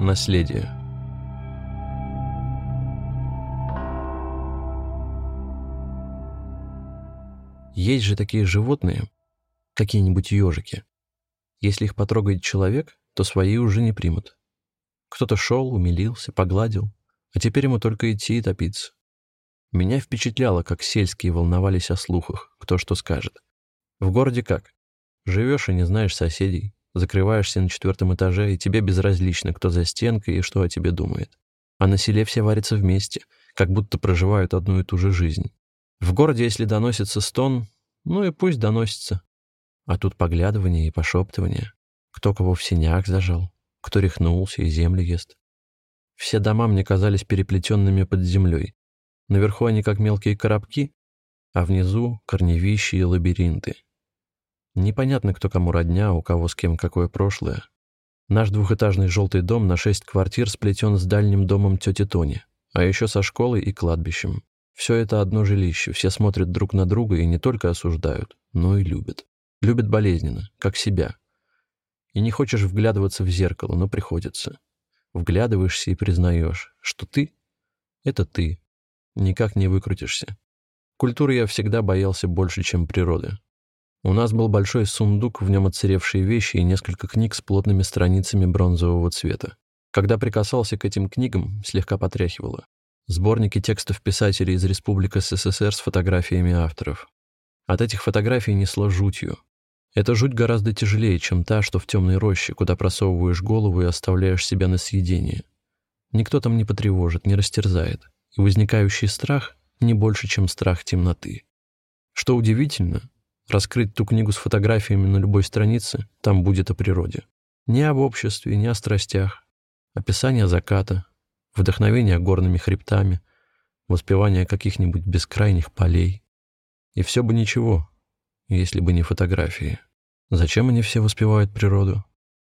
Наследие. Есть же такие животные, какие-нибудь ежики. Если их потрогает человек, то свои уже не примут. Кто-то шел, умилился, погладил, а теперь ему только идти и топиться. Меня впечатляло, как сельские волновались о слухах, кто что скажет. В городе как? Живешь и не знаешь соседей, закрываешься на четвертом этаже, и тебе безразлично, кто за стенкой и что о тебе думает. А на селе все варятся вместе, как будто проживают одну и ту же жизнь. В городе, если доносится стон, ну и пусть доносится. А тут поглядывание и пошептывание. Кто кого в синях зажал, кто рехнулся и землю ест. Все дома мне казались переплетенными под землей. Наверху они как мелкие коробки, а внизу — корневища и лабиринты. Непонятно, кто кому родня, у кого с кем какое прошлое. Наш двухэтажный желтый дом на шесть квартир сплетен с дальним домом тети Тони, а еще со школой и кладбищем. Все это одно жилище, все смотрят друг на друга и не только осуждают, но и любят. Любят болезненно, как себя. И не хочешь вглядываться в зеркало, но приходится. Вглядываешься и признаешь, что ты — это ты. Никак не выкрутишься. Культуры я всегда боялся больше, чем природы. У нас был большой сундук, в нем отсыревшие вещи и несколько книг с плотными страницами бронзового цвета. Когда прикасался к этим книгам, слегка потряхивало сборники текстов писателей из Республик СССР с фотографиями авторов. От этих фотографий несло жутью. Эта жуть гораздо тяжелее, чем та, что в темной роще, куда просовываешь голову и оставляешь себя на съедение. Никто там не потревожит, не растерзает. И возникающий страх не больше, чем страх темноты. Что удивительно, раскрыть ту книгу с фотографиями на любой странице, там будет о природе. Не об обществе, не о страстях. Описание заката, вдохновение горными хребтами, воспевание каких-нибудь бескрайних полей. И все бы ничего, если бы не фотографии. Зачем они все воспевают природу?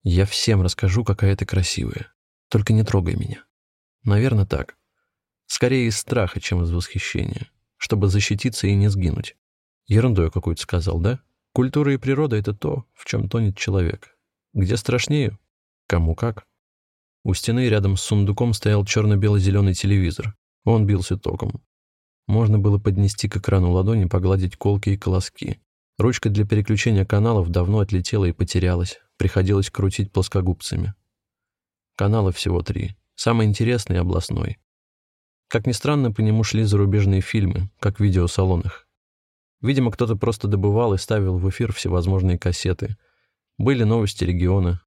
Я всем расскажу, какая ты красивая. Только не трогай меня. Наверное, так. Скорее из страха, чем из восхищения. Чтобы защититься и не сгинуть. Ерунду какую-то сказал, да? Культура и природа — это то, в чем тонет человек. Где страшнее? Кому как. У стены рядом с сундуком стоял черно-бело-зеленый телевизор. Он бился током. Можно было поднести к экрану ладони, погладить колки и колоски. Ручка для переключения каналов давно отлетела и потерялась. Приходилось крутить плоскогубцами. Каналов всего три. Самый интересный — областной. Как ни странно, по нему шли зарубежные фильмы, как в видеосалонах. Видимо, кто-то просто добывал и ставил в эфир всевозможные кассеты. Были новости региона,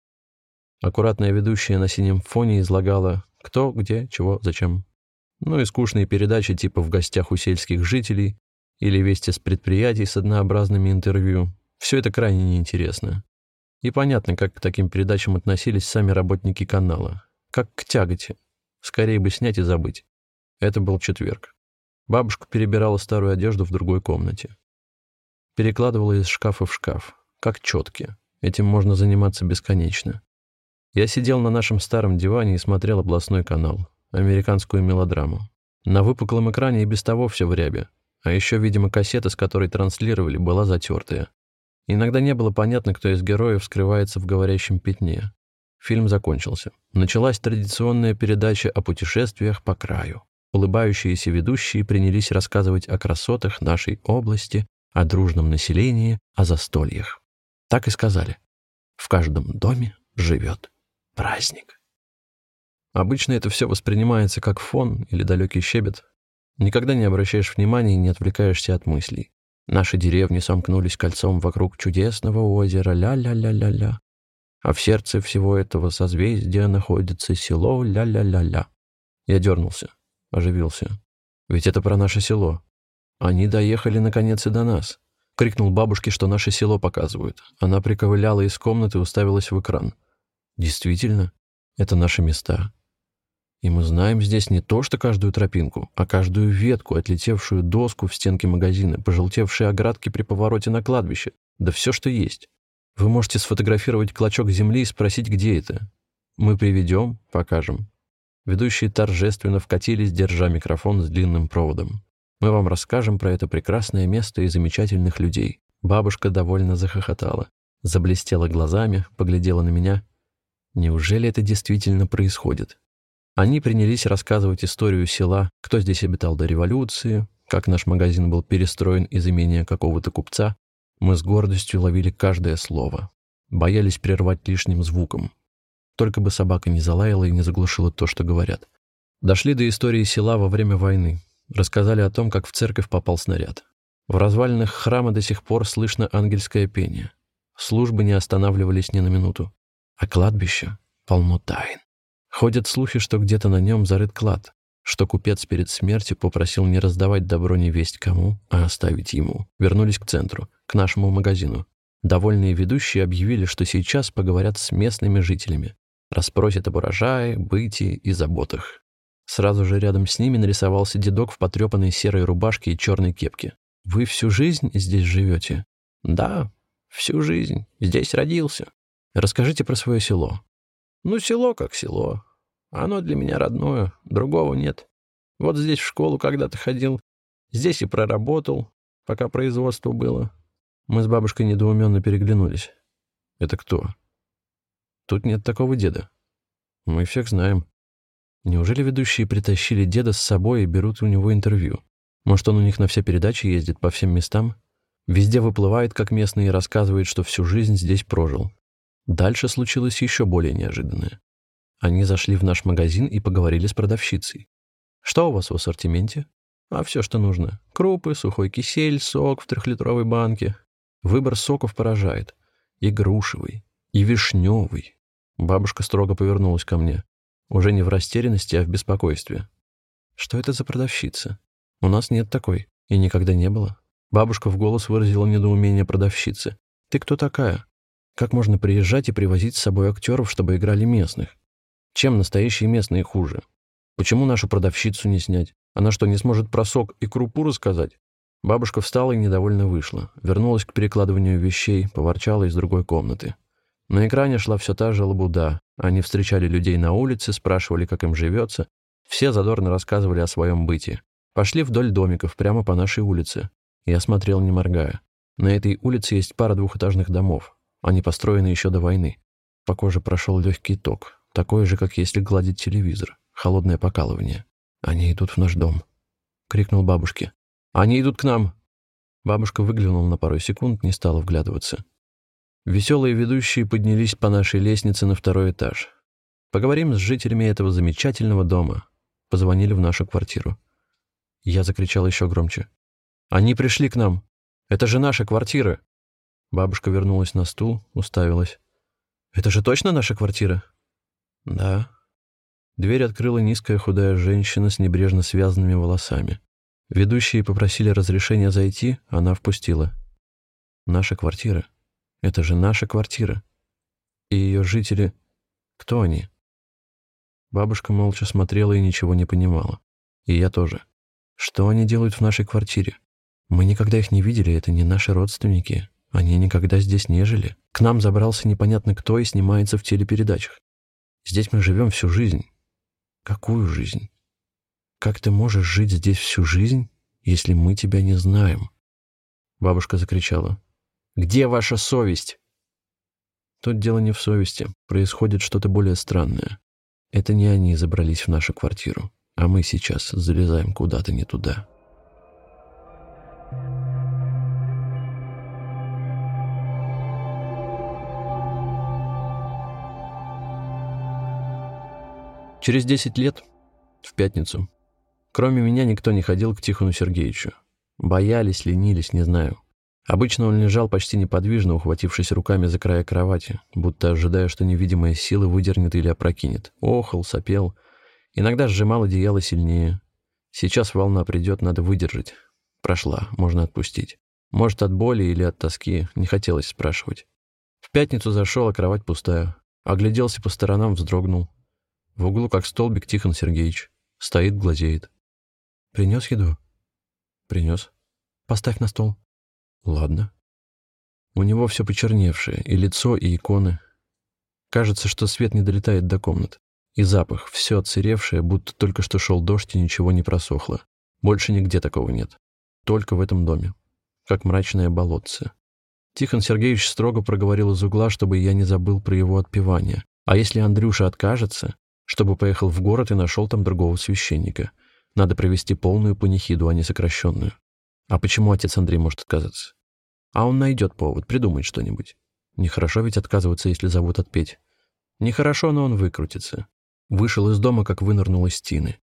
Аккуратная ведущая на синем фоне излагала кто, где, чего, зачем. Ну и скучные передачи типа «В гостях у сельских жителей» или «Вести с предприятий» с однообразными интервью. Все это крайне неинтересно. И понятно, как к таким передачам относились сами работники канала. Как к тяготе. Скорее бы снять и забыть. Это был четверг. Бабушка перебирала старую одежду в другой комнате. Перекладывала из шкафа в шкаф. Как четки. Этим можно заниматься бесконечно. Я сидел на нашем старом диване и смотрел областной канал, американскую мелодраму. На выпуклом экране и без того все в рябе, а еще, видимо, кассета, с которой транслировали, была затертая. Иногда не было понятно, кто из героев скрывается в говорящем пятне. Фильм закончился. Началась традиционная передача о путешествиях по краю. Улыбающиеся ведущие принялись рассказывать о красотах нашей области, о дружном населении, о застольях. Так и сказали. В каждом доме живет праздник. Обычно это все воспринимается как фон или далекий щебет. Никогда не обращаешь внимания и не отвлекаешься от мыслей. Наши деревни сомкнулись кольцом вокруг чудесного озера ля-ля-ля-ля-ля. А в сердце всего этого созвездия находится село ля-ля-ля-ля. Я дернулся, оживился. Ведь это про наше село. Они доехали наконец и до нас. Крикнул бабушке, что наше село показывают. Она приковыляла из комнаты и уставилась в экран. Действительно, это наши места. И мы знаем здесь не то, что каждую тропинку, а каждую ветку, отлетевшую доску в стенке магазина, пожелтевшие оградки при повороте на кладбище, да все, что есть. Вы можете сфотографировать клочок земли и спросить, где это. Мы приведем, покажем. Ведущие торжественно вкатились, держа микрофон с длинным проводом. Мы вам расскажем про это прекрасное место и замечательных людей. Бабушка довольно захохотала, заблестела глазами, поглядела на меня Неужели это действительно происходит? Они принялись рассказывать историю села, кто здесь обитал до революции, как наш магазин был перестроен из имения какого-то купца. Мы с гордостью ловили каждое слово. Боялись прервать лишним звуком. Только бы собака не залаяла и не заглушила то, что говорят. Дошли до истории села во время войны. Рассказали о том, как в церковь попал снаряд. В развалинах храма до сих пор слышно ангельское пение. Службы не останавливались ни на минуту. А кладбище полно тайн. Ходят слухи, что где-то на нем зарыт клад, что купец перед смертью попросил не раздавать добро не весть кому, а оставить ему. Вернулись к центру, к нашему магазину. Довольные ведущие объявили, что сейчас поговорят с местными жителями, расспросят об урожае, бытии и заботах. Сразу же рядом с ними нарисовался дедок в потрепанной серой рубашке и черной кепке. «Вы всю жизнь здесь живете?» «Да, всю жизнь. Здесь родился». «Расскажите про свое село. Ну, село как село. Оно для меня родное, другого нет. Вот здесь в школу когда-то ходил, здесь и проработал, пока производство было. Мы с бабушкой недоуменно переглянулись. Это кто? Тут нет такого деда. Мы всех знаем. Неужели ведущие притащили деда с собой и берут у него интервью? Может, он у них на все передачи ездит по всем местам? Везде выплывает, как местный, и рассказывает, что всю жизнь здесь прожил. Дальше случилось еще более неожиданное. Они зашли в наш магазин и поговорили с продавщицей. «Что у вас в ассортименте?» «А все, что нужно. Крупы, сухой кисель, сок в трехлитровой банке. Выбор соков поражает. И грушевый, и вишневый». Бабушка строго повернулась ко мне. Уже не в растерянности, а в беспокойстве. «Что это за продавщица? У нас нет такой. И никогда не было». Бабушка в голос выразила недоумение продавщицы. «Ты кто такая? Как можно приезжать и привозить с собой актеров, чтобы играли местных? Чем настоящие местные хуже? Почему нашу продавщицу не снять? Она что, не сможет про сок и крупу рассказать? Бабушка встала и недовольно вышла. Вернулась к перекладыванию вещей, поворчала из другой комнаты. На экране шла все та же лабуда. Они встречали людей на улице, спрашивали, как им живется. Все задорно рассказывали о своем быте. Пошли вдоль домиков, прямо по нашей улице. Я смотрел, не моргая. На этой улице есть пара двухэтажных домов. Они построены еще до войны. По коже прошел легкий ток, такой же, как если гладить телевизор. Холодное покалывание. «Они идут в наш дом», — крикнул бабушке. «Они идут к нам!» Бабушка выглянула на пару секунд, не стала вглядываться. Веселые ведущие поднялись по нашей лестнице на второй этаж. Поговорим с жителями этого замечательного дома. Позвонили в нашу квартиру. Я закричал еще громче. «Они пришли к нам! Это же наша квартира!» Бабушка вернулась на стул, уставилась. «Это же точно наша квартира?» «Да». Дверь открыла низкая худая женщина с небрежно связанными волосами. Ведущие попросили разрешения зайти, она впустила. «Наша квартира. Это же наша квартира. И ее жители... Кто они?» Бабушка молча смотрела и ничего не понимала. И я тоже. «Что они делают в нашей квартире? Мы никогда их не видели, это не наши родственники. Они никогда здесь не жили. К нам забрался непонятно кто и снимается в телепередачах. Здесь мы живем всю жизнь. Какую жизнь? Как ты можешь жить здесь всю жизнь, если мы тебя не знаем?» Бабушка закричала. «Где ваша совесть?» Тут дело не в совести. Происходит что-то более странное. Это не они забрались в нашу квартиру, а мы сейчас залезаем куда-то не туда. Через 10 лет, в пятницу, кроме меня никто не ходил к Тихону Сергеевичу. Боялись, ленились, не знаю. Обычно он лежал почти неподвижно, ухватившись руками за края кровати, будто ожидая, что невидимая сила выдернет или опрокинет. Охал, сопел. Иногда сжимал одеяло сильнее. Сейчас волна придет, надо выдержать. Прошла, можно отпустить. Может, от боли или от тоски, не хотелось спрашивать. В пятницу зашел, а кровать пустая. Огляделся по сторонам, вздрогнул. В углу, как столбик, Тихон Сергеевич. Стоит, глазеет. Принес еду? Принес. Поставь на стол. Ладно. У него все почерневшее, и лицо, и иконы. Кажется, что свет не долетает до комнат. И запах, все отсыревшее, будто только что шел дождь и ничего не просохло. Больше нигде такого нет. Только в этом доме. Как мрачное болотце. Тихон Сергеевич строго проговорил из угла, чтобы я не забыл про его отпевание. А если Андрюша откажется, чтобы поехал в город и нашел там другого священника? Надо провести полную панихиду, а не сокращенную. А почему отец Андрей может отказаться? А он найдет повод, придумает что-нибудь. Нехорошо ведь отказываться, если зовут отпеть. Нехорошо, но он выкрутится. Вышел из дома, как вынырнул из тины.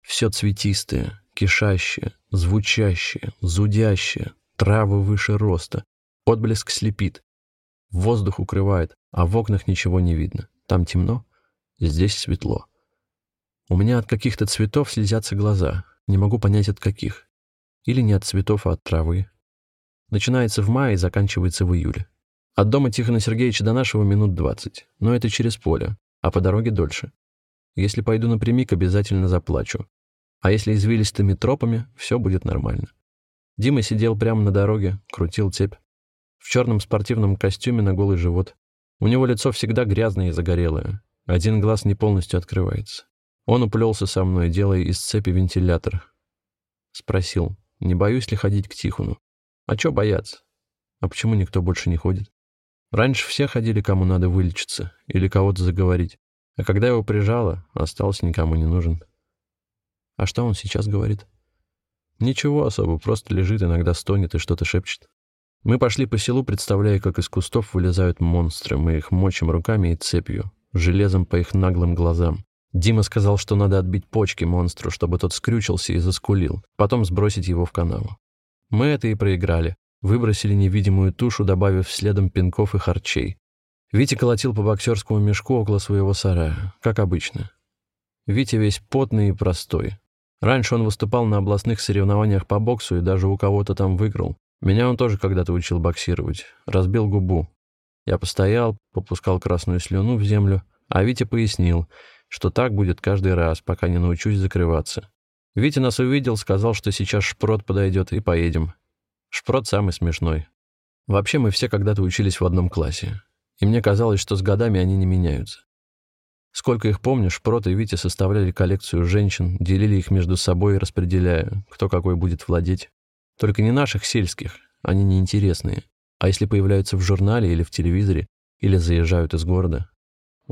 Все цветистое, кишащее, звучащее, зудящее, травы выше роста. Отблеск слепит. Воздух укрывает, а в окнах ничего не видно. Там темно, здесь светло. У меня от каких-то цветов слезятся глаза. Не могу понять, от каких. Или не от цветов, а от травы. Начинается в мае и заканчивается в июле. От дома Тихона Сергеевича до нашего минут двадцать. Но это через поле, а по дороге дольше. Если пойду напрямик, обязательно заплачу. А если извилистыми тропами, все будет нормально. Дима сидел прямо на дороге, крутил цепь. В черном спортивном костюме на голый живот. У него лицо всегда грязное и загорелое. Один глаз не полностью открывается. Он уплелся со мной, делая из цепи вентилятор. Спросил, не боюсь ли ходить к Тихону. А чё бояться? А почему никто больше не ходит? Раньше все ходили, кому надо вылечиться или кого-то заговорить. А когда его прижало, остался никому не нужен. А что он сейчас говорит? Ничего особо, просто лежит, иногда стонет и что-то шепчет. Мы пошли по селу, представляя, как из кустов вылезают монстры. Мы их мочим руками и цепью, железом по их наглым глазам. Дима сказал, что надо отбить почки монстру, чтобы тот скрючился и заскулил, потом сбросить его в канаву. Мы это и проиграли. Выбросили невидимую тушу, добавив следом пинков и харчей. Витя колотил по боксерскому мешку около своего сарая, как обычно. Витя весь потный и простой. Раньше он выступал на областных соревнованиях по боксу и даже у кого-то там выиграл. Меня он тоже когда-то учил боксировать. Разбил губу. Я постоял, попускал красную слюну в землю, а Витя пояснил, что так будет каждый раз, пока не научусь закрываться. Витя нас увидел, сказал, что сейчас Шпрот подойдет, и поедем. Шпрот самый смешной. Вообще мы все когда-то учились в одном классе и мне казалось, что с годами они не меняются. Сколько их помню, Шпрот и Витя составляли коллекцию женщин, делили их между собой, распределяя, кто какой будет владеть. Только не наших сельских, они неинтересные. А если появляются в журнале или в телевизоре, или заезжают из города.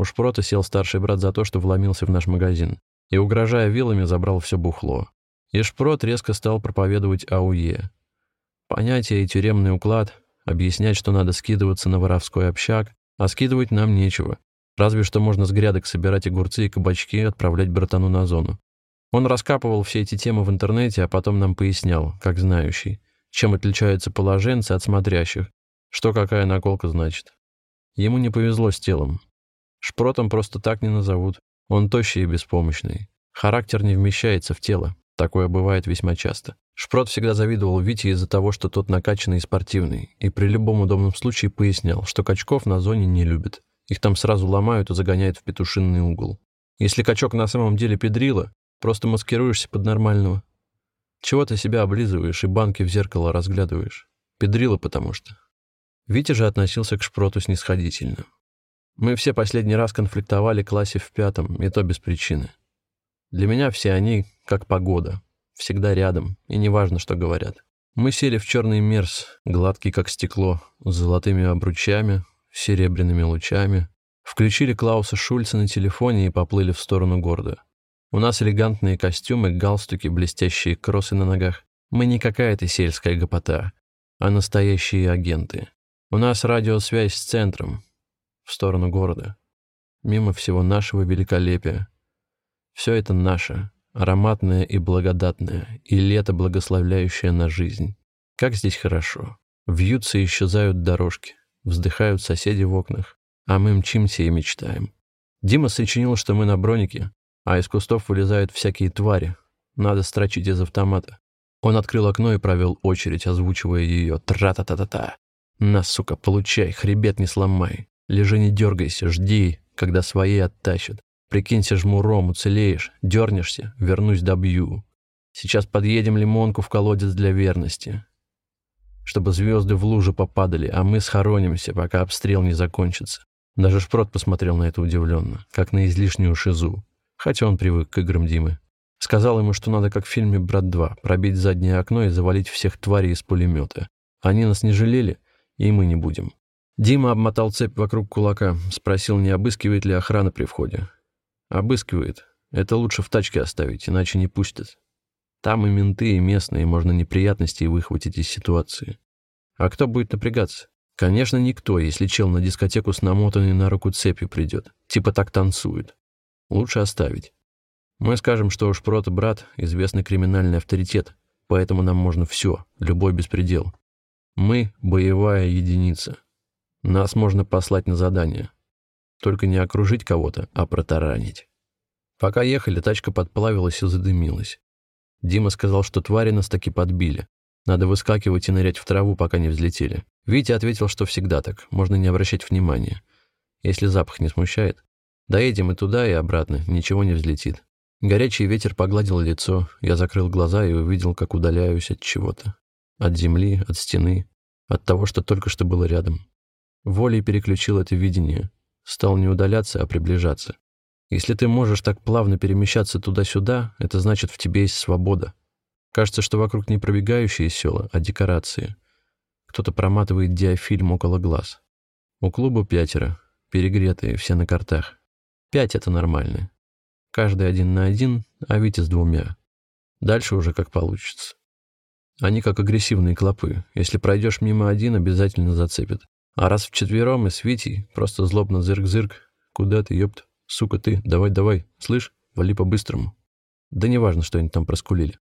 У Шпрота сел старший брат за то, что вломился в наш магазин, и, угрожая вилами, забрал все бухло. И Шпрот резко стал проповедовать АУЕ. Понятие и тюремный уклад, объяснять, что надо скидываться на воровской общак, а скидывать нам нечего. Разве что можно с грядок собирать огурцы и кабачки и отправлять братану на зону. Он раскапывал все эти темы в интернете, а потом нам пояснял, как знающий, чем отличаются положенцы от смотрящих, что какая наколка значит. Ему не повезло с телом. Шпротом просто так не назовут. Он тощий и беспомощный. Характер не вмещается в тело. Такое бывает весьма часто. Шпрот всегда завидовал Вите из-за того, что тот накачанный и спортивный, и при любом удобном случае пояснял, что качков на зоне не любят. Их там сразу ломают и загоняют в петушинный угол. Если качок на самом деле педрила, просто маскируешься под нормального. Чего ты себя облизываешь и банки в зеркало разглядываешь? Педрила потому что. Витя же относился к Шпроту снисходительно. Мы все последний раз конфликтовали в классе в пятом, и то без причины. Для меня все они как погода, всегда рядом, и неважно, что говорят. Мы сели в черный мерз, гладкий как стекло, с золотыми обручами, серебряными лучами, включили Клауса Шульца на телефоне и поплыли в сторону города. У нас элегантные костюмы, галстуки, блестящие кроссы на ногах. Мы не какая-то сельская гопота, а настоящие агенты. У нас радиосвязь с центром, в сторону города. Мимо всего нашего великолепия. Все это наше, ароматное и благодатное, и лето, благословляющее на жизнь. Как здесь хорошо. Вьются и исчезают дорожки, вздыхают соседи в окнах, а мы мчимся и мечтаем. Дима сочинил, что мы на бронике, а из кустов вылезают всякие твари. Надо строчить из автомата. Он открыл окно и провел очередь, озвучивая ее «тра-та-та-та-та». «На, сука, получай, хребет не сломай. Лежи, не дергайся, жди, когда свои оттащат. Прикинься жмуром, уцелеешь, дернешься, вернусь добью. Сейчас подъедем лимонку в колодец для верности. Чтобы звезды в лужу попадали, а мы схоронимся, пока обстрел не закончится. Даже Шпрот посмотрел на это удивленно, как на излишнюю шизу, хотя он привык к играм Димы. Сказал ему, что надо, как в фильме «Брат 2», пробить заднее окно и завалить всех тварей из пулемета. Они нас не жалели, и мы не будем. Дима обмотал цепь вокруг кулака, спросил, не обыскивает ли охрана при входе. «Обыскивает. Это лучше в тачке оставить, иначе не пустят. Там и менты, и местные, можно неприятности выхватить из ситуации. А кто будет напрягаться? Конечно, никто, если чел на дискотеку с намотанной на руку цепью придет. Типа так танцует. Лучше оставить. Мы скажем, что уж прото брат — известный криминальный авторитет, поэтому нам можно все, любой беспредел. Мы — боевая единица. Нас можно послать на задание. Только не окружить кого-то, а протаранить. Пока ехали, тачка подплавилась и задымилась. Дима сказал, что твари нас таки подбили. Надо выскакивать и нырять в траву, пока не взлетели. Витя ответил, что всегда так, можно не обращать внимания. Если запах не смущает. Доедем и туда, и обратно, ничего не взлетит. Горячий ветер погладил лицо, я закрыл глаза и увидел, как удаляюсь от чего-то. От земли, от стены, от того, что только что было рядом. Волей переключил это видение. Стал не удаляться, а приближаться. Если ты можешь так плавно перемещаться туда-сюда, это значит, в тебе есть свобода. Кажется, что вокруг не пробегающие села, а декорации. Кто-то проматывает диафильм около глаз. У клуба пятеро, перегретые, все на картах. Пять — это нормально. Каждый один на один, а Витя с двумя. Дальше уже как получится. Они как агрессивные клопы. Если пройдешь мимо один, обязательно зацепят. А раз вчетвером и с Витей, просто злобно зырк-зырк. Куда ты, ёпт? Сука ты, давай-давай, слышь, вали по-быстрому. Да неважно, что они там проскулили.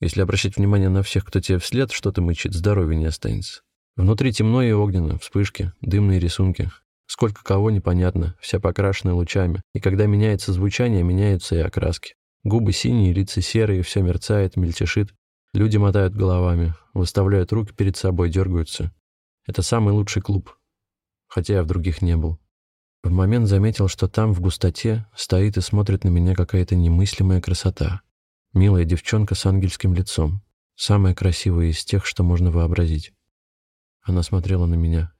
Если обращать внимание на всех, кто тебе вслед что-то мычит, здоровья не останется. Внутри темно и огненно, вспышки, дымные рисунки. Сколько кого непонятно, вся покрашена лучами. И когда меняется звучание, меняются и окраски. Губы синие, лица серые, все мерцает, мельтешит. Люди мотают головами, выставляют руки перед собой, дергаются. Это самый лучший клуб. Хотя я в других не был. В момент заметил, что там, в густоте, стоит и смотрит на меня какая-то немыслимая красота. Милая девчонка с ангельским лицом. Самая красивая из тех, что можно вообразить. Она смотрела на меня.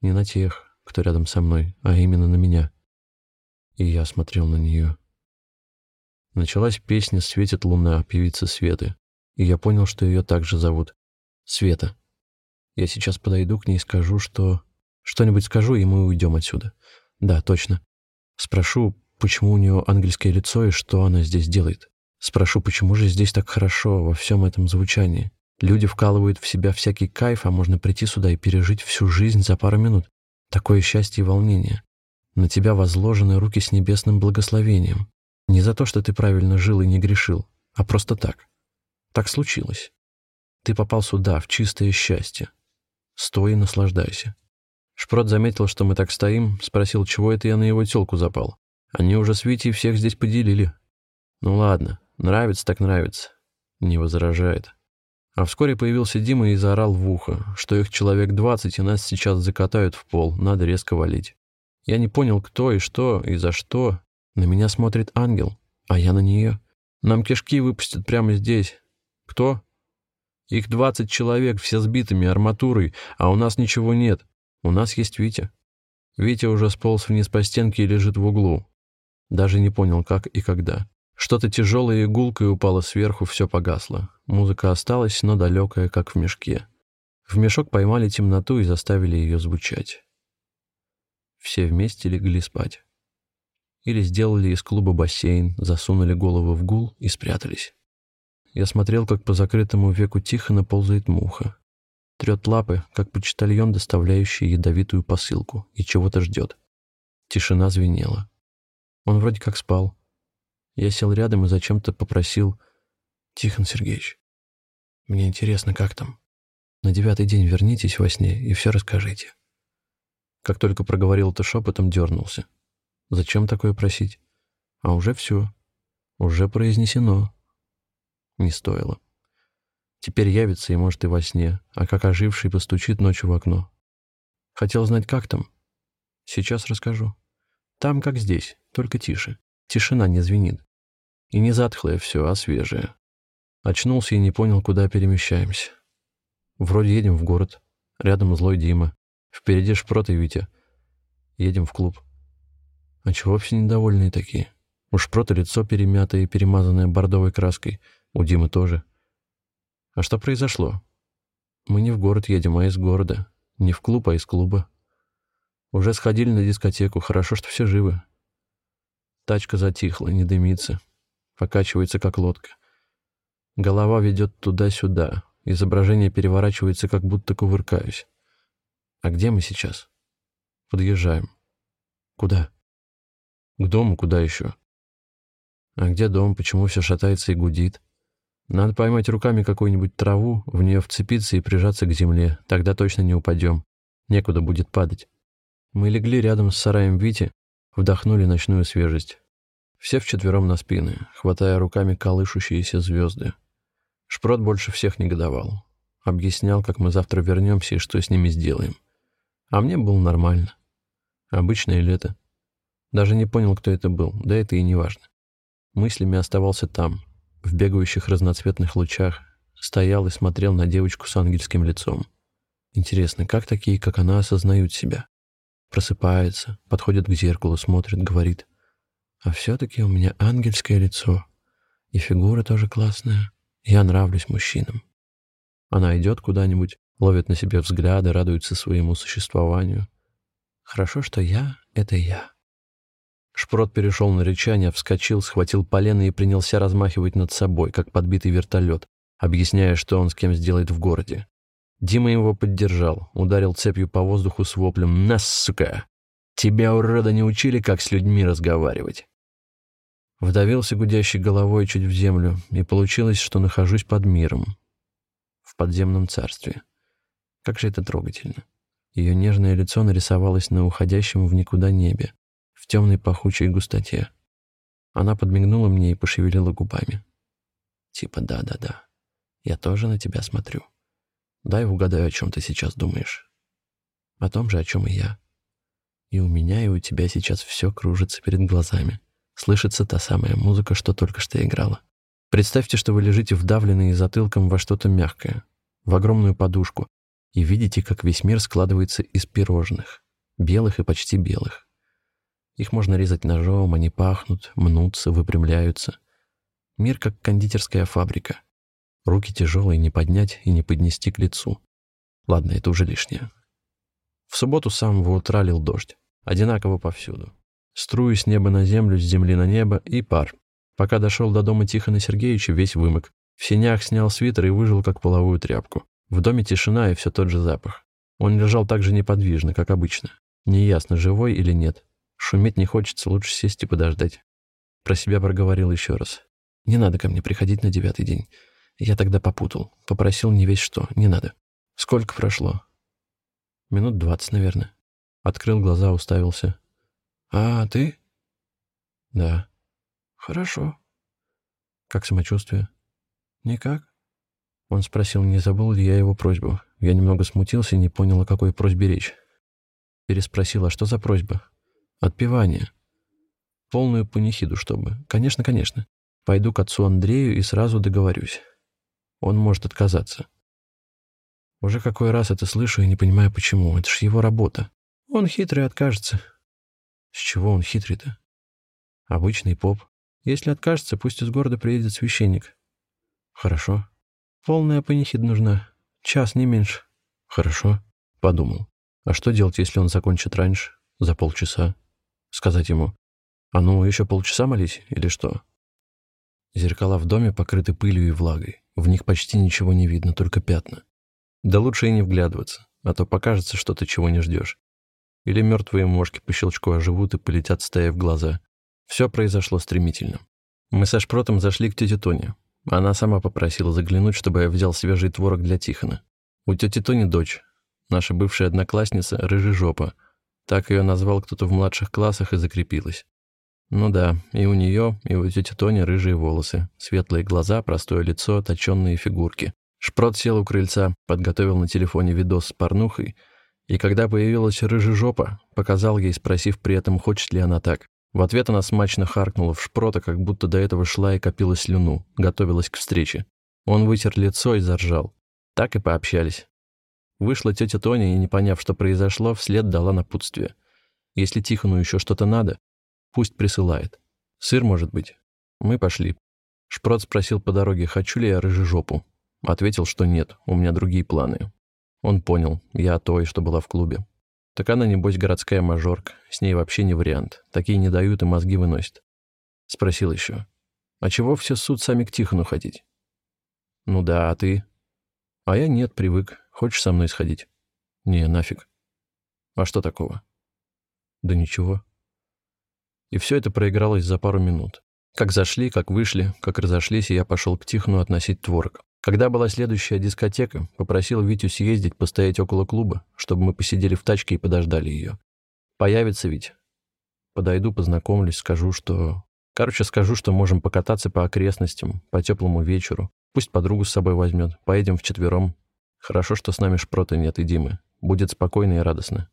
Не на тех, кто рядом со мной, а именно на меня. И я смотрел на нее. Началась песня «Светит луна» певицы Светы, и я понял, что ее также зовут. Света. Я сейчас подойду к ней и скажу, что... Что-нибудь скажу, и мы уйдем отсюда. Да, точно. Спрошу, почему у нее ангельское лицо и что она здесь делает. Спрошу, почему же здесь так хорошо во всем этом звучании? Люди вкалывают в себя всякий кайф, а можно прийти сюда и пережить всю жизнь за пару минут. Такое счастье и волнение. На тебя возложены руки с небесным благословением. Не за то, что ты правильно жил и не грешил, а просто так. Так случилось. Ты попал сюда, в чистое счастье. Стой и наслаждайся. Шпрот заметил, что мы так стоим, спросил, чего это я на его тёлку запал. Они уже с Витей всех здесь поделили. Ну ладно, Нравится так нравится. Не возражает. А вскоре появился Дима и заорал в ухо, что их человек двадцать, и нас сейчас закатают в пол, надо резко валить. Я не понял, кто и что, и за что. На меня смотрит ангел, а я на нее. Нам кишки выпустят прямо здесь. Кто? Их двадцать человек, все сбитыми, арматурой, а у нас ничего нет. У нас есть Витя. Витя уже сполз вниз по стенке и лежит в углу. Даже не понял, как и когда. Что-то тяжелое и упало сверху, все погасло. Музыка осталась, но далекая, как в мешке. В мешок поймали темноту и заставили ее звучать. Все вместе легли спать. Или сделали из клуба бассейн, засунули головы в гул и спрятались. Я смотрел, как по закрытому веку тихо наползает муха. Трет лапы, как почтальон, доставляющий ядовитую посылку, и чего-то ждет. Тишина звенела. Он вроде как спал, я сел рядом и зачем-то попросил «Тихон Сергеевич, мне интересно, как там? На девятый день вернитесь во сне и все расскажите». Как только проговорил это шепотом, дернулся. Зачем такое просить? А уже все. Уже произнесено. Не стоило. Теперь явится и может и во сне, а как оживший постучит ночью в окно. Хотел знать, как там? Сейчас расскажу. Там, как здесь, только тише. Тишина не звенит. И не затхлое все, а свежее. Очнулся и не понял, куда перемещаемся. Вроде едем в город. Рядом злой Дима. Впереди Шпрот и Витя. Едем в клуб. А чего вообще недовольные такие? У Шпрота лицо перемятое и перемазанное бордовой краской. У Димы тоже. А что произошло? Мы не в город едем, а из города. Не в клуб, а из клуба. Уже сходили на дискотеку, хорошо, что все живы. Тачка затихла, не дымится, покачивается, как лодка. Голова ведет туда-сюда, изображение переворачивается, как будто кувыркаюсь. А где мы сейчас? Подъезжаем. Куда? К дому, куда еще? А где дом, почему все шатается и гудит? Надо поймать руками какую-нибудь траву, в нее вцепиться и прижаться к земле, тогда точно не упадем. Некуда будет падать. Мы легли рядом с сараем Вити, вдохнули ночную свежесть. Все вчетвером на спины, хватая руками колышущиеся звезды. Шпрот больше всех негодовал. Объяснял, как мы завтра вернемся и что с ними сделаем. А мне было нормально. Обычное лето. Даже не понял, кто это был, да это и не важно. Мыслями оставался там, в бегающих разноцветных лучах, стоял и смотрел на девочку с ангельским лицом. Интересно, как такие, как она, осознают себя? Просыпается, подходит к зеркалу, смотрит, говорит. А все-таки у меня ангельское лицо. И фигура тоже классная. Я нравлюсь мужчинам. Она идет куда-нибудь, ловит на себе взгляды, радуется своему существованию. Хорошо, что я — это я. Шпрот перешел на рычание, вскочил, схватил полено и принялся размахивать над собой, как подбитый вертолет, объясняя, что он с кем сделает в городе. Дима его поддержал, ударил цепью по воздуху с воплем «Нас, сука! Тебя, урода, не учили, как с людьми разговаривать!» Вдавился гудящей головой чуть в землю, и получилось, что нахожусь под миром, в подземном царстве. Как же это трогательно. Ее нежное лицо нарисовалось на уходящем в никуда небе в темной пахучей густоте. Она подмигнула мне и пошевелила губами. Типа «да-да-да, я тоже на тебя смотрю. Дай угадаю, о чем ты сейчас думаешь. О том же, о чем и я. И у меня, и у тебя сейчас все кружится перед глазами. Слышится та самая музыка, что только что играла. Представьте, что вы лежите вдавленные затылком во что-то мягкое, в огромную подушку, и видите, как весь мир складывается из пирожных, белых и почти белых. Их можно резать ножом, они пахнут, мнутся, выпрямляются. Мир как кондитерская фабрика. Руки тяжелые не поднять и не поднести к лицу. Ладно, это уже лишнее. В субботу с самого утра лил дождь. Одинаково повсюду. Струи с неба на землю, с земли на небо и пар. Пока дошел до дома Тихона Сергеевича, весь вымок. В синях снял свитер и выжил, как половую тряпку. В доме тишина и все тот же запах. Он лежал так же неподвижно, как обычно. Неясно, живой или нет. Шуметь не хочется, лучше сесть и подождать. Про себя проговорил еще раз. Не надо ко мне приходить на девятый день. Я тогда попутал. Попросил не весь что. Не надо. Сколько прошло? Минут двадцать, наверное. Открыл глаза, уставился. А, ты? Да. Хорошо. Как самочувствие? Никак. Он спросил, не забыл ли я его просьбу. Я немного смутился и не понял, о какой просьбе речь. Переспросил, а что за просьба? Отпевание. Полную панихиду, чтобы. Конечно, конечно. Пойду к отцу Андрею и сразу договорюсь. Он может отказаться. Уже какой раз это слышу и не понимаю, почему. Это ж его работа. Он хитрый откажется. С чего он хитрый-то? Обычный поп. Если откажется, пусть из города приедет священник. Хорошо. Полная панихида нужна. Час, не меньше. Хорошо. Подумал. А что делать, если он закончит раньше? За полчаса? Сказать ему, а ну, еще полчаса молись или что? Зеркала в доме покрыты пылью и влагой. В них почти ничего не видно, только пятна. Да лучше и не вглядываться, а то покажется что-то, чего не ждешь. Или мертвые мошки по щелчку оживут и полетят, стая в глаза. Все произошло стремительно. Мы со Шпротом зашли к тете Тоне. Она сама попросила заглянуть, чтобы я взял свежий творог для Тихона. У тети Тони дочь, наша бывшая одноклассница, рыжежопа, так ее назвал кто-то в младших классах и закрепилась. Ну да, и у нее, и у тети Тони рыжие волосы, светлые глаза, простое лицо, точенные фигурки. Шпрот сел у крыльца, подготовил на телефоне видос с порнухой, и когда появилась рыжежопа, показал ей, спросив при этом, хочет ли она так. В ответ она смачно харкнула в Шпрота, как будто до этого шла и копила слюну, готовилась к встрече. Он вытер лицо и заржал. Так и пообщались. Вышла тетя Тоня и, не поняв, что произошло, вслед дала напутствие. Если Тихону еще что-то надо, пусть присылает. Сыр, может быть. Мы пошли. Шпрот спросил по дороге, хочу ли я рыжежопу. Ответил, что нет, у меня другие планы. Он понял, я той, что была в клубе. Так она, небось, городская мажорка. С ней вообще не вариант. Такие не дают и мозги выносят. Спросил еще. А чего все суд сами к Тихону ходить? Ну да, а ты? А я нет, привык. Хочешь со мной сходить? Не, нафиг. А что такого? Да ничего. И все это проигралось за пару минут. Как зашли, как вышли, как разошлись, и я пошел к Тихону относить творог. Когда была следующая дискотека, попросил Витю съездить, постоять около клуба, чтобы мы посидели в тачке и подождали ее. Появится ведь. Подойду, познакомлюсь, скажу, что... Короче, скажу, что можем покататься по окрестностям, по теплому вечеру. Пусть подругу с собой возьмет. Поедем вчетвером. Хорошо, что с нами Шпрота нет и Димы. Будет спокойно и радостно.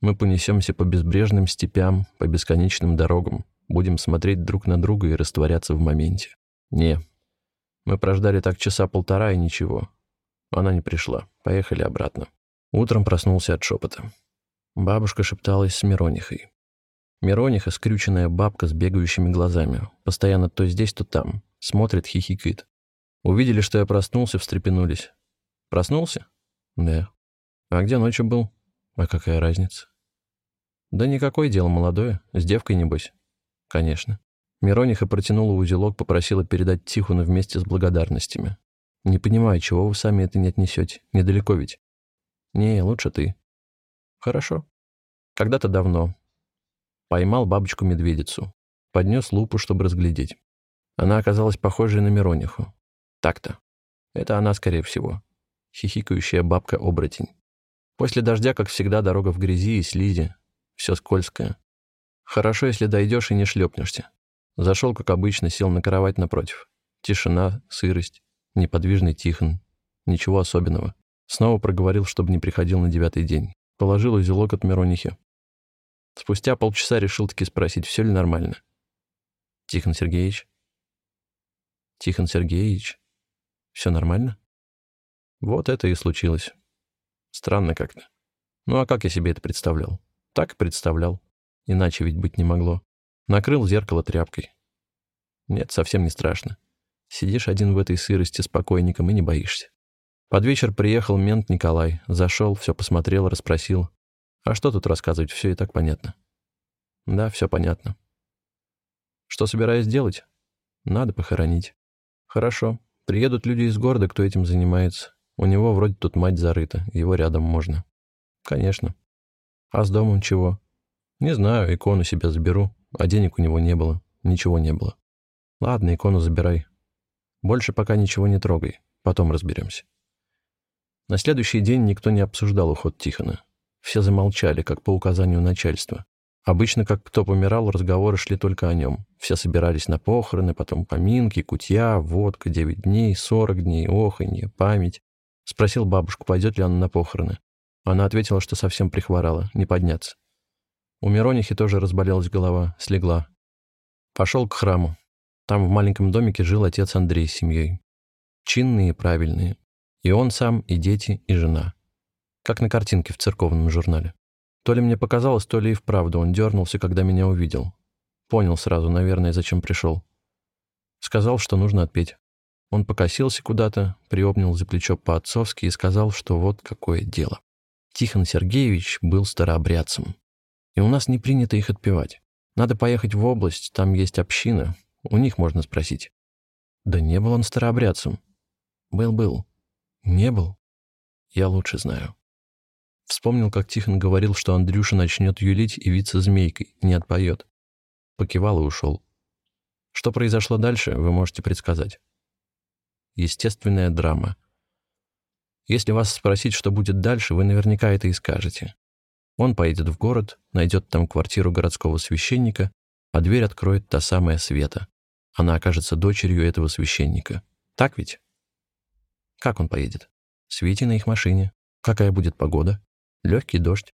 Мы понесемся по безбрежным степям, по бесконечным дорогам. Будем смотреть друг на друга и растворяться в моменте. Не, мы прождали так часа полтора и ничего. Она не пришла. Поехали обратно. Утром проснулся от шепота. Бабушка шепталась с Миронихой. Мирониха, скрюченная бабка с бегающими глазами, постоянно то здесь, то там, смотрит, хихикает. Увидели, что я проснулся, встрепенулись. Проснулся? Да. А где ночью был? А какая разница? Да никакое дело молодое, с девкой небось. Конечно. Мирониха протянула узелок, попросила передать Тихону вместе с благодарностями. «Не понимаю, чего вы сами это не отнесете? Недалеко ведь». «Не, лучше ты». «Хорошо. Когда-то давно. Поймал бабочку-медведицу. Поднес лупу, чтобы разглядеть. Она оказалась похожей на Мирониху. Так-то. Это она, скорее всего. Хихикающая бабка-оборотень. После дождя, как всегда, дорога в грязи и слизи. Все скользкое. Хорошо, если дойдешь и не шлепнешься. Зашел, как обычно, сел на кровать напротив. Тишина, сырость, неподвижный Тихон. Ничего особенного. Снова проговорил, чтобы не приходил на девятый день. Положил узелок от Миронихи. Спустя полчаса решил таки спросить, все ли нормально. Тихон Сергеевич? Тихон Сергеевич? Все нормально? Вот это и случилось. Странно как-то. Ну а как я себе это представлял? Так представлял. Иначе ведь быть не могло. Накрыл зеркало тряпкой. Нет, совсем не страшно. Сидишь один в этой сырости с покойником и не боишься. Под вечер приехал мент Николай, зашел, все посмотрел, расспросил. А что тут рассказывать, все и так понятно. Да, все понятно. Что собираюсь делать? Надо похоронить. Хорошо. Приедут люди из города, кто этим занимается. У него вроде тут мать зарыта, его рядом можно. Конечно. А с домом чего? Не знаю, икону себе заберу. А денег у него не было, ничего не было. Ладно, икону забирай. Больше пока ничего не трогай, потом разберемся. На следующий день никто не обсуждал уход Тихона. Все замолчали, как по указанию начальства. Обычно, как кто помирал, разговоры шли только о нем. Все собирались на похороны, потом поминки, кутья, водка, девять дней, сорок дней, оханье, память. Спросил бабушку, пойдет ли она на похороны. Она ответила, что совсем прихворала, не подняться. У Миронихи тоже разболелась голова, слегла. Пошел к храму. Там в маленьком домике жил отец Андрей с семьей. Чинные и правильные. И он сам, и дети, и жена. Как на картинке в церковном журнале. То ли мне показалось, то ли и вправду он дернулся, когда меня увидел. Понял сразу, наверное, зачем пришел. Сказал, что нужно отпеть. Он покосился куда-то, приобнял за плечо по-отцовски и сказал, что вот какое дело. Тихон Сергеевич был старообрядцем. И у нас не принято их отпевать. Надо поехать в область, там есть община. У них можно спросить. Да не был он старообрядцем. Был-был. Не был. Я лучше знаю. Вспомнил, как Тихон говорил, что Андрюша начнет юлить и виться змейкой, не отпоет. Покивал и ушел. Что произошло дальше, вы можете предсказать. Естественная драма. Если вас спросить, что будет дальше, вы наверняка это и скажете. Он поедет в город, найдет там квартиру городского священника, а дверь откроет та самая Света. Она окажется дочерью этого священника. Так ведь? Как он поедет? Свете на их машине. Какая будет погода? Легкий дождь.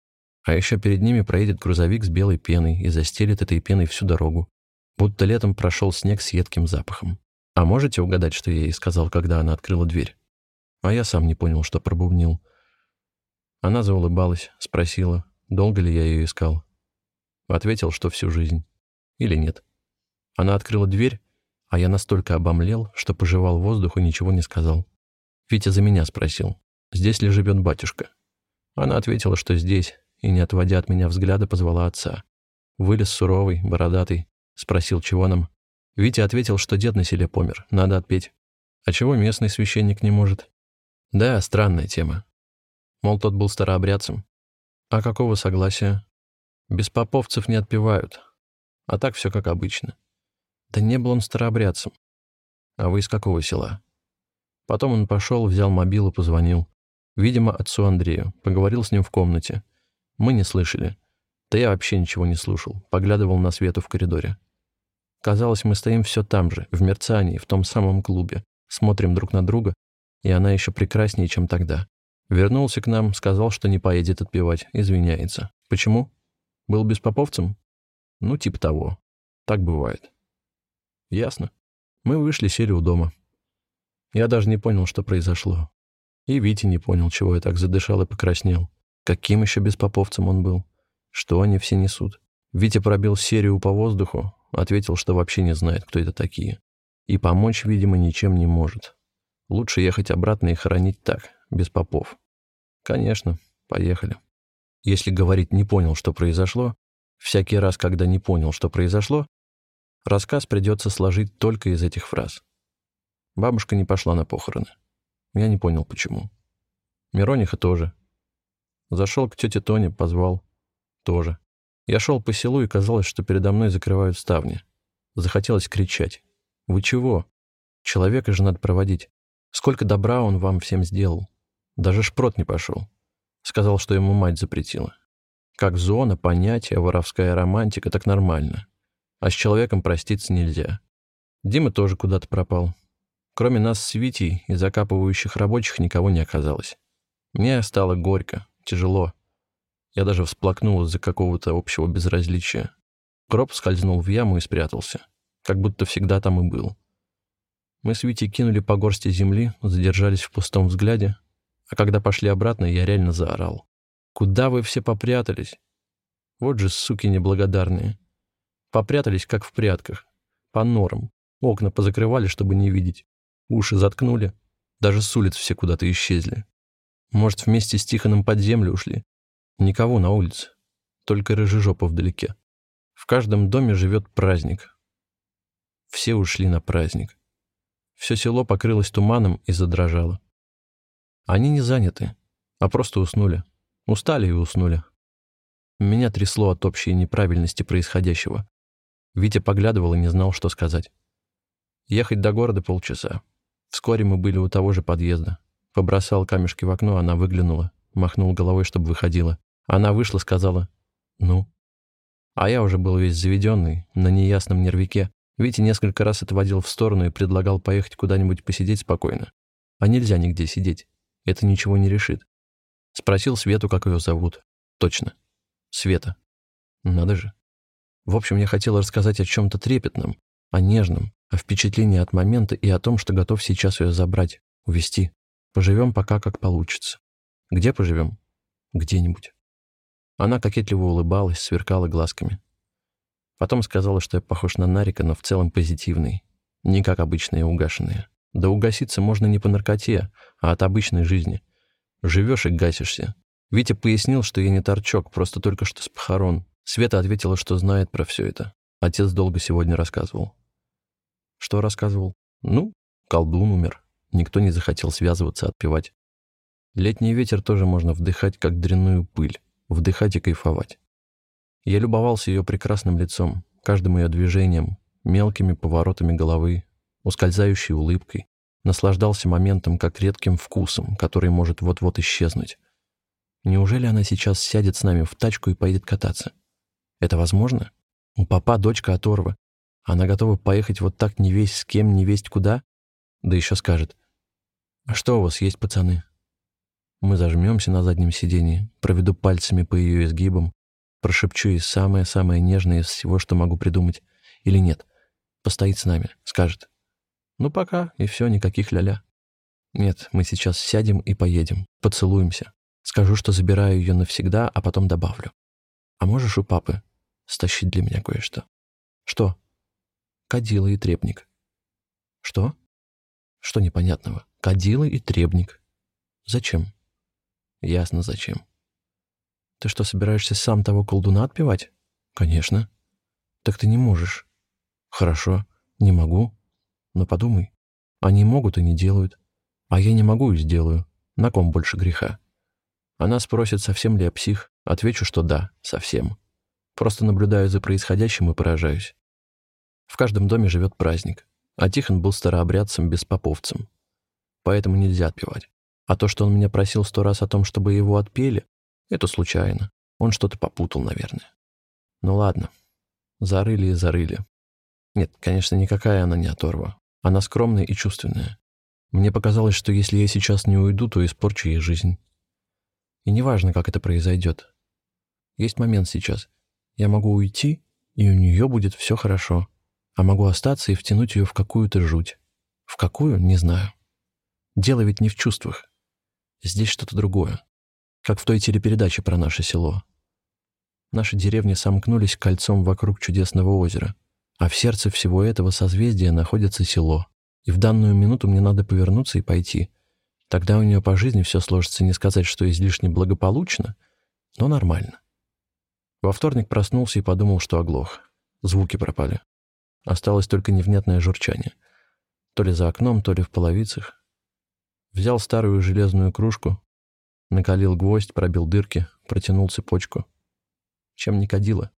А еще перед ними проедет грузовик с белой пеной и застелит этой пеной всю дорогу. Будто летом прошел снег с едким запахом. А можете угадать, что я ей сказал, когда она открыла дверь? А я сам не понял, что пробубнил. Она заулыбалась, спросила, долго ли я ее искал. Ответил, что всю жизнь. Или нет. Она открыла дверь, а я настолько обомлел, что пожевал воздух и ничего не сказал. Витя за меня спросил, здесь ли живет батюшка. Она ответила, что здесь, и, не отводя от меня взгляда, позвала отца. Вылез суровый, бородатый, спросил, чего нам. Витя ответил, что дед на селе помер, надо отпеть. А чего местный священник не может? Да, странная тема. Мол, тот был старообрядцем. А какого согласия? Без поповцев не отпевают. А так все как обычно. Да не был он старообрядцем. А вы из какого села? Потом он пошел, взял мобилу, позвонил. Видимо, отцу Андрею. Поговорил с ним в комнате. Мы не слышали. Да я вообще ничего не слушал. Поглядывал на Свету в коридоре. Казалось, мы стоим все там же, в мерцании, в том самом клубе. Смотрим друг на друга, и она еще прекраснее, чем тогда. Вернулся к нам, сказал, что не поедет отпевать, извиняется. Почему? Был беспоповцем? Ну, типа того. Так бывает. Ясно. Мы вышли, сели у дома. Я даже не понял, что произошло. И Витя не понял, чего я так задышал и покраснел. Каким еще беспоповцем он был? Что они все несут? Витя пробил серию по воздуху, ответил, что вообще не знает, кто это такие. И помочь, видимо, ничем не может. Лучше ехать обратно и хоронить так, без попов. Конечно, поехали. Если говорить «не понял, что произошло», всякий раз, когда не понял, что произошло, рассказ придется сложить только из этих фраз. Бабушка не пошла на похороны. Я не понял, почему. Мирониха тоже. Зашел к тете Тоне, позвал. Тоже. Я шел по селу, и казалось, что передо мной закрывают ставни. Захотелось кричать. «Вы чего? Человека же надо проводить. Сколько добра он вам всем сделал. Даже шпрот не пошел. Сказал, что ему мать запретила. Как зона, понятие, воровская романтика, так нормально. А с человеком проститься нельзя. Дима тоже куда-то пропал. Кроме нас с Витей и закапывающих рабочих никого не оказалось. Мне стало горько, тяжело. Я даже всплакнул из-за какого-то общего безразличия. Гроб скользнул в яму и спрятался, как будто всегда там и был. Мы с Витей кинули по горсти земли, задержались в пустом взгляде, а когда пошли обратно, я реально заорал. «Куда вы все попрятались? Вот же суки неблагодарные. Попрятались, как в прятках, по норам. Окна позакрывали, чтобы не видеть. Уши заткнули. Даже с улиц все куда-то исчезли. Может, вместе с Тихоном под землю ушли, Никого на улице, только рыжежопа вдалеке. В каждом доме живет праздник. Все ушли на праздник. Все село покрылось туманом и задрожало. Они не заняты, а просто уснули. Устали и уснули. Меня трясло от общей неправильности происходящего. Витя поглядывал и не знал, что сказать. Ехать до города полчаса. Вскоре мы были у того же подъезда. Побросал камешки в окно, она выглянула, махнул головой, чтобы выходила. Она вышла, сказала «Ну?». А я уже был весь заведенный, на неясном нервике. Витя несколько раз отводил в сторону и предлагал поехать куда-нибудь посидеть спокойно. А нельзя нигде сидеть. Это ничего не решит. Спросил Свету, как ее зовут. Точно. Света. Надо же. В общем, я хотел рассказать о чем-то трепетном, о нежном, о впечатлении от момента и о том, что готов сейчас ее забрать, увести. Поживем пока как получится. Где поживем? Где-нибудь. Она кокетливо улыбалась, сверкала глазками. Потом сказала, что я похож на Нарика, но в целом позитивный. Не как обычные угашенные. Да угаситься можно не по наркоте, а от обычной жизни. Живешь и гасишься. Витя пояснил, что я не торчок, просто только что с похорон. Света ответила, что знает про все это. Отец долго сегодня рассказывал. Что рассказывал? Ну, колдун умер. Никто не захотел связываться, отпевать. Летний ветер тоже можно вдыхать, как дрянную пыль вдыхать и кайфовать. Я любовался ее прекрасным лицом, каждым ее движением, мелкими поворотами головы, ускользающей улыбкой, наслаждался моментом как редким вкусом, который может вот-вот исчезнуть. Неужели она сейчас сядет с нами в тачку и поедет кататься? Это возможно? У папа дочка оторва. Она готова поехать вот так не весь с кем, не весть куда? Да еще скажет. «А что у вас есть, пацаны? Мы зажмемся на заднем сидении, проведу пальцами по ее изгибам, прошепчу ей самое-самое нежное из всего, что могу придумать. Или нет, постоит с нами, скажет. Ну пока, и все, никаких ля-ля. Нет, мы сейчас сядем и поедем, поцелуемся. Скажу, что забираю ее навсегда, а потом добавлю. А можешь у папы стащить для меня кое-что? Что? Кадила и требник. Что? Что непонятного? Кадила и требник. Зачем? Ясно зачем. Ты что, собираешься сам того колдуна отпевать? Конечно. Так ты не можешь. Хорошо, не могу. Но подумай, они могут и не делают. А я не могу и сделаю. На ком больше греха? Она спросит, совсем ли я псих. Отвечу, что да, совсем. Просто наблюдаю за происходящим и поражаюсь. В каждом доме живет праздник, а Тихон был старообрядцем-беспоповцем. Поэтому нельзя отпевать. А то, что он меня просил сто раз о том, чтобы его отпели, это случайно. Он что-то попутал, наверное. Ну ладно. Зарыли и зарыли. Нет, конечно, никакая она не оторва. Она скромная и чувственная. Мне показалось, что если я сейчас не уйду, то испорчу ей жизнь. И неважно, как это произойдет. Есть момент сейчас. Я могу уйти, и у нее будет все хорошо. А могу остаться и втянуть ее в какую-то жуть. В какую — не знаю. Дело ведь не в чувствах. Здесь что-то другое. Как в той телепередаче про наше село. Наши деревни сомкнулись кольцом вокруг чудесного озера, а в сердце всего этого созвездия находится село. И в данную минуту мне надо повернуться и пойти. Тогда у нее по жизни все сложится не сказать, что излишне благополучно, но нормально. Во вторник проснулся и подумал, что оглох. Звуки пропали. Осталось только невнятное журчание. То ли за окном, то ли в половицах. Взял старую железную кружку, накалил гвоздь, пробил дырки, протянул цепочку. Чем не кадило?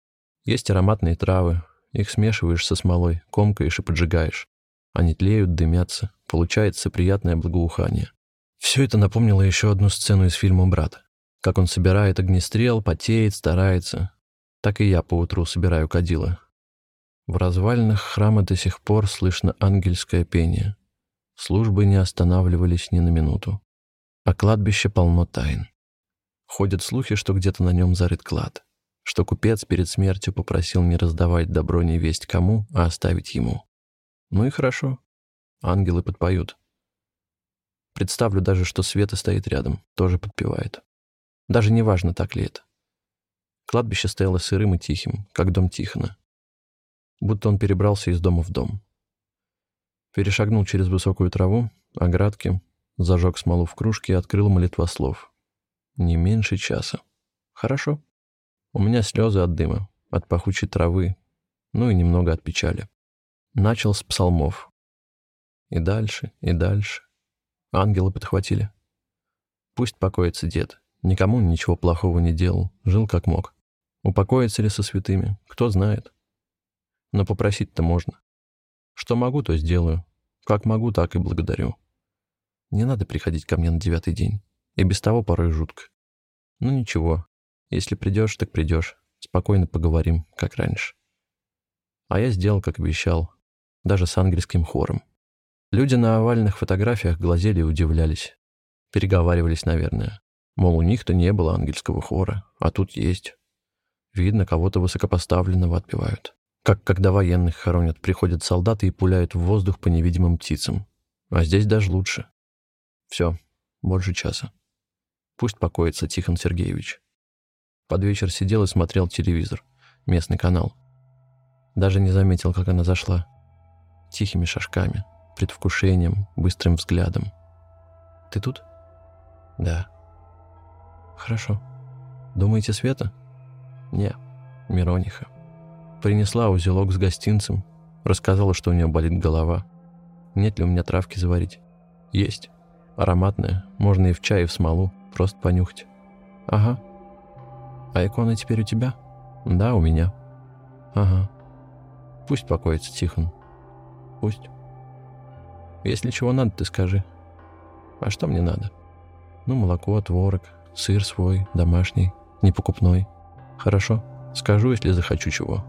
Есть ароматные травы, их смешиваешь со смолой, комкаешь и поджигаешь. Они тлеют, дымятся, получается приятное благоухание. Все это напомнило еще одну сцену из фильма «Брат». Как он собирает огнестрел, потеет, старается. Так и я поутру собираю кадила. В развалинах храма до сих пор слышно ангельское пение. Службы не останавливались ни на минуту. А кладбище полно тайн. Ходят слухи, что где-то на нем зарыт клад, что купец перед смертью попросил не раздавать добро не весть кому, а оставить ему. Ну и хорошо. Ангелы подпоют. Представлю даже, что Света стоит рядом, тоже подпевает. Даже не важно, так ли это. Кладбище стояло сырым и тихим, как дом Тихона. Будто он перебрался из дома в дом. Перешагнул через высокую траву, оградки, зажег смолу в кружке и открыл молитвослов. Не меньше часа. Хорошо. У меня слезы от дыма, от пахучей травы, ну и немного от печали. Начал с псалмов. И дальше, и дальше. Ангелы подхватили. Пусть покоится дед. Никому ничего плохого не делал, жил как мог. Упокоится ли со святыми, кто знает. Но попросить-то можно. Что могу, то сделаю. Как могу, так и благодарю. Не надо приходить ко мне на девятый день. И без того порой жутко. Ну ничего. Если придешь, так придешь. Спокойно поговорим, как раньше. А я сделал, как обещал. Даже с ангельским хором. Люди на овальных фотографиях глазели и удивлялись. Переговаривались, наверное. Мол, у них-то не было ангельского хора, а тут есть. Видно, кого-то высокопоставленного отпевают. Как когда военных хоронят, приходят солдаты и пуляют в воздух по невидимым птицам. А здесь даже лучше. Все, больше часа. Пусть покоится Тихон Сергеевич. Под вечер сидел и смотрел телевизор, местный канал. Даже не заметил, как она зашла. Тихими шажками, предвкушением, быстрым взглядом. «Ты тут?» «Да». «Хорошо. Думаете, Света?» «Не, Мирониха». Принесла узелок с гостинцем, рассказала, что у нее болит голова. Нет ли у меня травки заварить? Есть. Ароматная, можно и в чай, и в смолу, просто понюхать. Ага. А икона теперь у тебя? Да, у меня. Ага. Пусть покоится Тихон. Пусть. Если чего надо, ты скажи. А что мне надо? Ну, молоко, творог, сыр свой, домашний, непокупной. Хорошо, скажу, если захочу чего.